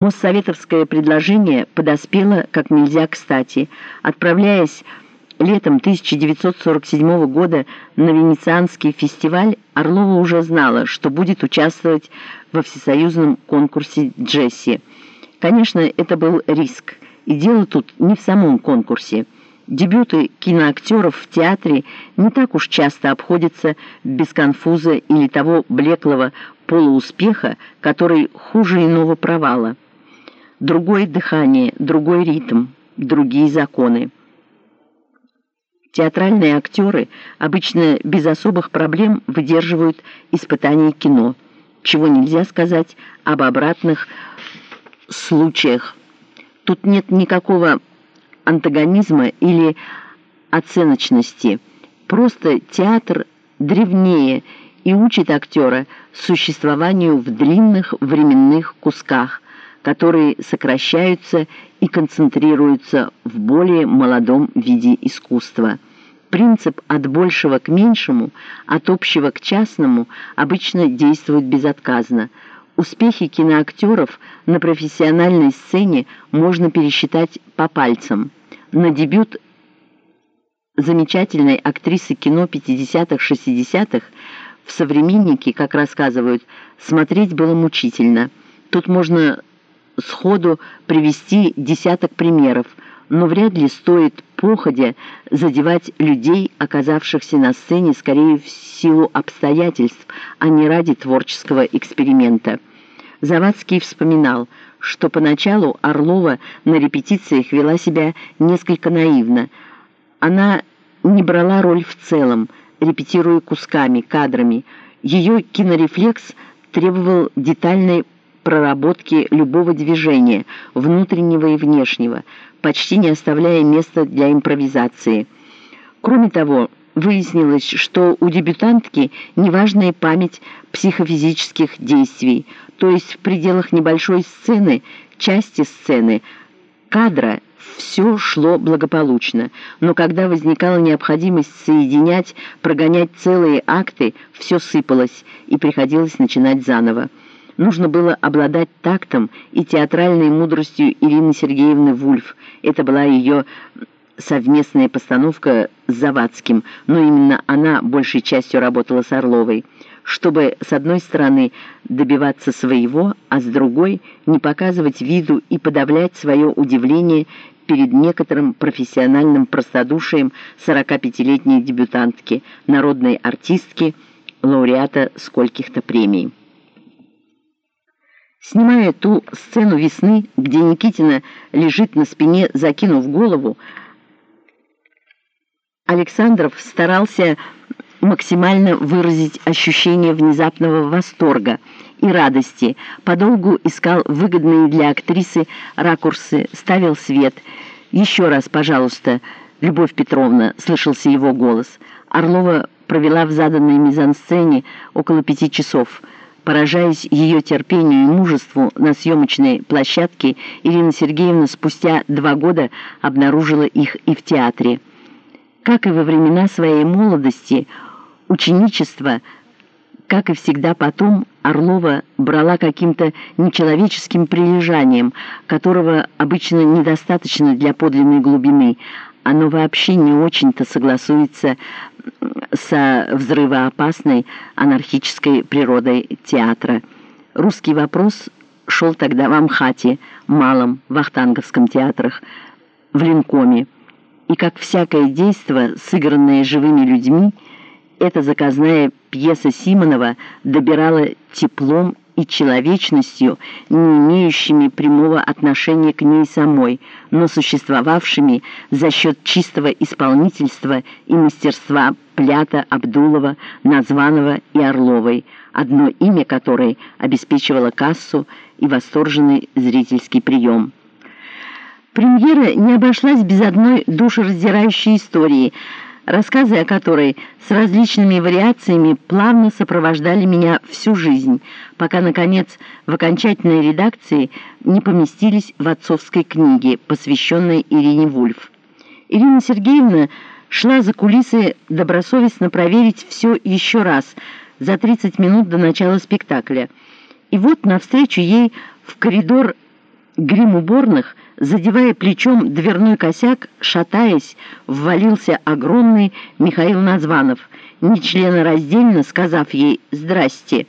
Моссоветовское предложение подоспело как нельзя кстати. Отправляясь летом 1947 года на Венецианский фестиваль, Орлова уже знала, что будет участвовать во всесоюзном конкурсе «Джесси». Конечно, это был риск, и дело тут не в самом конкурсе. Дебюты киноактеров в театре не так уж часто обходятся без конфуза или того блеклого полууспеха, который хуже иного провала другое дыхание, другой ритм, другие законы. Театральные актеры обычно без особых проблем выдерживают испытания кино, чего нельзя сказать об обратных случаях. Тут нет никакого антагонизма или оценочности. Просто театр древнее и учит актера существованию в длинных временных кусках – которые сокращаются и концентрируются в более молодом виде искусства. Принцип «от большего к меньшему», «от общего к частному» обычно действует безотказно. Успехи киноактеров на профессиональной сцене можно пересчитать по пальцам. На дебют замечательной актрисы кино 50-х-60-х в «Современнике», как рассказывают, смотреть было мучительно. Тут можно сходу привести десяток примеров, но вряд ли стоит походя задевать людей, оказавшихся на сцене скорее в силу обстоятельств, а не ради творческого эксперимента. Завадский вспоминал, что поначалу Орлова на репетициях вела себя несколько наивно. Она не брала роль в целом, репетируя кусками, кадрами. Ее кинорефлекс требовал детальной проработки любого движения, внутреннего и внешнего, почти не оставляя места для импровизации. Кроме того, выяснилось, что у дебютантки неважная память психофизических действий, то есть в пределах небольшой сцены, части сцены, кадра все шло благополучно, но когда возникала необходимость соединять, прогонять целые акты, все сыпалось и приходилось начинать заново нужно было обладать тактом и театральной мудростью Ирины Сергеевны Вульф. Это была ее совместная постановка с Завадским, но именно она большей частью работала с Орловой, чтобы с одной стороны добиваться своего, а с другой не показывать виду и подавлять свое удивление перед некоторым профессиональным простодушием 45-летней дебютантки, народной артистки, лауреата скольких-то премий. Снимая ту сцену весны, где Никитина лежит на спине, закинув голову, Александров старался максимально выразить ощущение внезапного восторга и радости, подолгу искал выгодные для актрисы ракурсы, ставил свет. «Еще раз, пожалуйста, Любовь Петровна», — слышался его голос. Орлова провела в заданной мизансцене около пяти часов — Поражаясь ее терпению и мужеству на съемочной площадке, Ирина Сергеевна спустя два года обнаружила их и в театре. Как и во времена своей молодости, ученичество, как и всегда потом, Орлова брала каким-то нечеловеческим прилежанием, которого обычно недостаточно для подлинной глубины. Оно вообще не очень-то согласуется со взрывоопасной анархической природой театра. Русский вопрос шел тогда в Амхате, Малом, Вахтанговском театрах, в Линкоме. И как всякое действо, сыгранное живыми людьми, эта заказная пьеса Симонова добирала теплом и человечностью, не имеющими прямого отношения к ней самой, но существовавшими за счет чистого исполнительства и мастерства Плята, Абдулова, Названова и Орловой, одно имя которой обеспечивало кассу и восторженный зрительский прием. Премьера не обошлась без одной душераздирающей истории – рассказы о которой с различными вариациями плавно сопровождали меня всю жизнь, пока, наконец, в окончательной редакции не поместились в отцовской книге, посвященной Ирине Вульф. Ирина Сергеевна шла за кулисы добросовестно проверить все еще раз за 30 минут до начала спектакля. И вот навстречу ей в коридор грим уборных, задевая плечом дверной косяк, шатаясь, ввалился огромный Михаил Названов, нечленораздельно сказав ей «Здрасте»,